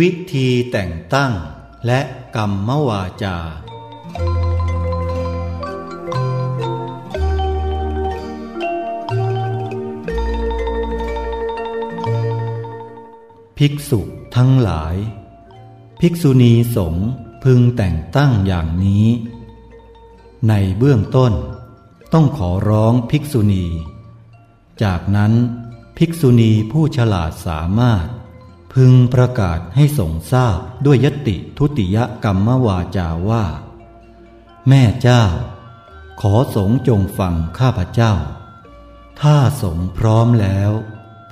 วิธีแต่งตั้งและกรรมวาจา ภิกษุทั้งหลาย ภิกษุณีสงฆ์พึงแต่งตั้งอย่างนี้ ในเบื้องต้น ต้องขอร้องภิกษุณี จากนั้นภิกษุณีผู้ฉลาดสามารถ พึงประกาศให้สงทราบด้วยยติทุติยกรรมวาจาว่า แม่เจ้า ขอสงจงฟังข้าพเจ้า ถ้าสงพร้อมแล้ว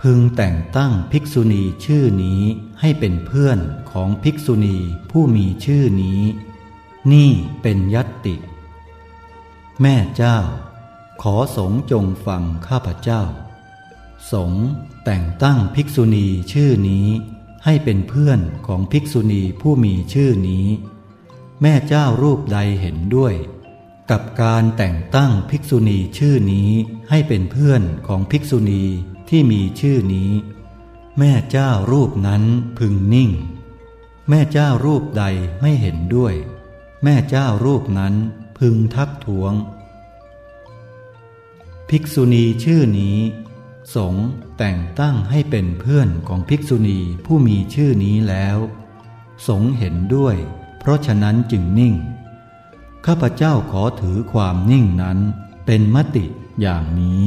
พึงแต่งตั้งภิกษุณีชื่อนี้ให้เป็นเพื่อนของภิกษุณีผู้มีชื่อนี้ นี่เป็นยติ แม่เจ้า ขอสงจงฟังข้าพเจ้า สงแต่งตั้งภิกษุณีชื่อนี้ ให้เป็นเพื่อนของภิกษุณีผู้มีชื่อนี้ แม่เจ้ารูปใดเห็นด้วย กับการแต่งตั้งภิกษุณีชื่อนี้ให้เป็นเพื่อนของภิกษุณีที่มีชื่อนี้ แม่เจ้ารูปนั้นพึงนิ่ง แม่เจ้ารูปใดไม่เห็นด้วย แม่เจ้ารูปนั้นพึงทักท้วง ภิกษุณีชื่อนี้ สงแต่งตั้งให้เป็นเพื่อนของภิกษุณีผู้มีชื่อนี้แล้ว สงเห็นด้วย เพราะฉะนั้นจึงนิ่ง ข้าพเจ้าขอถือความนิ่งนั้นเป็นมติอย่างนี้